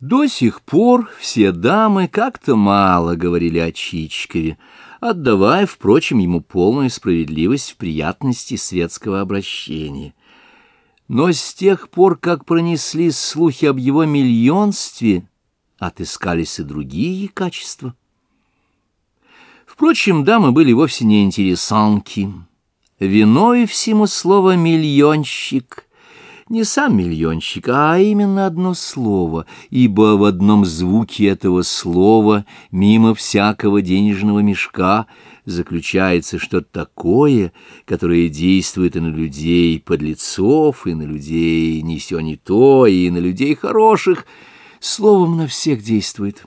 До сих пор все дамы как-то мало говорили о Чичкове, отдавая, впрочем, ему полную справедливость в приятности светского обращения. Но с тех пор, как пронеслись слухи об его миллионстве, отыскались и другие качества. Впрочем, дамы были вовсе не интересанки. Виной всему слово «миллионщик» не сам миллионщик, а именно одно слово, ибо в одном звуке этого слова, мимо всякого денежного мешка, заключается что-то такое, которое действует и на людей подлецов, и на людей не сё не то, и на людей хороших, словом, на всех действует.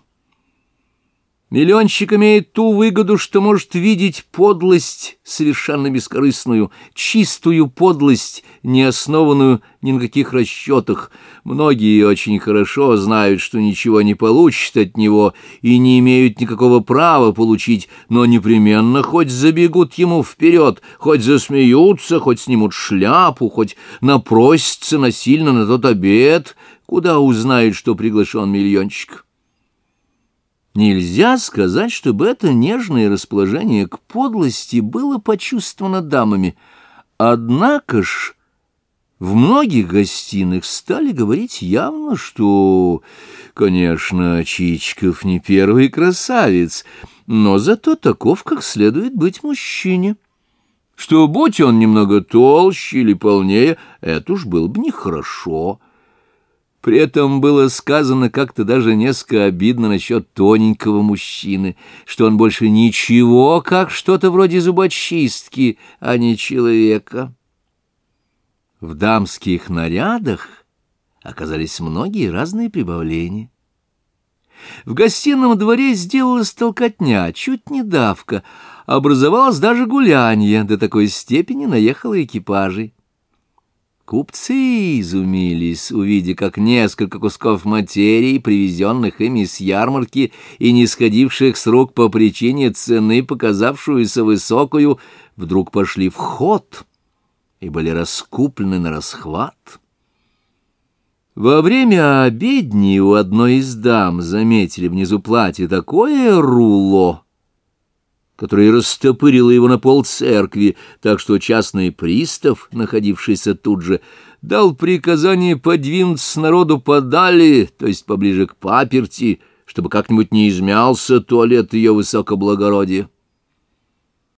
Миллионщик имеет ту выгоду, что может видеть подлость совершенно бескорыстную, чистую подлость, не основанную ни на каких расчетах. Многие очень хорошо знают, что ничего не получат от него и не имеют никакого права получить, но непременно хоть забегут ему вперед, хоть засмеются, хоть снимут шляпу, хоть напросятся насильно на тот обед, куда узнают, что приглашен миллионщик. Нельзя сказать, чтобы это нежное расположение к подлости было почувствовано дамами. Однако ж в многих гостиных стали говорить явно, что, конечно, Чичков не первый красавец, но зато таков, как следует быть мужчине. Что, будь он немного толще или полнее, это уж было бы нехорошо. При этом было сказано как-то даже несколько обидно насчет тоненького мужчины, что он больше ничего, как что-то вроде зубочистки, а не человека. В дамских нарядах оказались многие разные прибавления. В гостином дворе сделалась толкотня, чуть не давка, образовалось даже гулянье, до такой степени наехало экипажей. Купцы изумились, увидя, как несколько кусков материи, привезенных ими с ярмарки и не сходивших с рук по причине цены, показавшуюся высокую, вдруг пошли в ход и были раскуплены на расхват. Во время обедни у одной из дам заметили внизу платье такое руло, которая растопырила его на пол церкви, так что частный пристав, находившийся тут же, дал приказание подвинуться народу подали, то есть поближе к паперти, чтобы как-нибудь не измялся туалет ее высокоблагородия.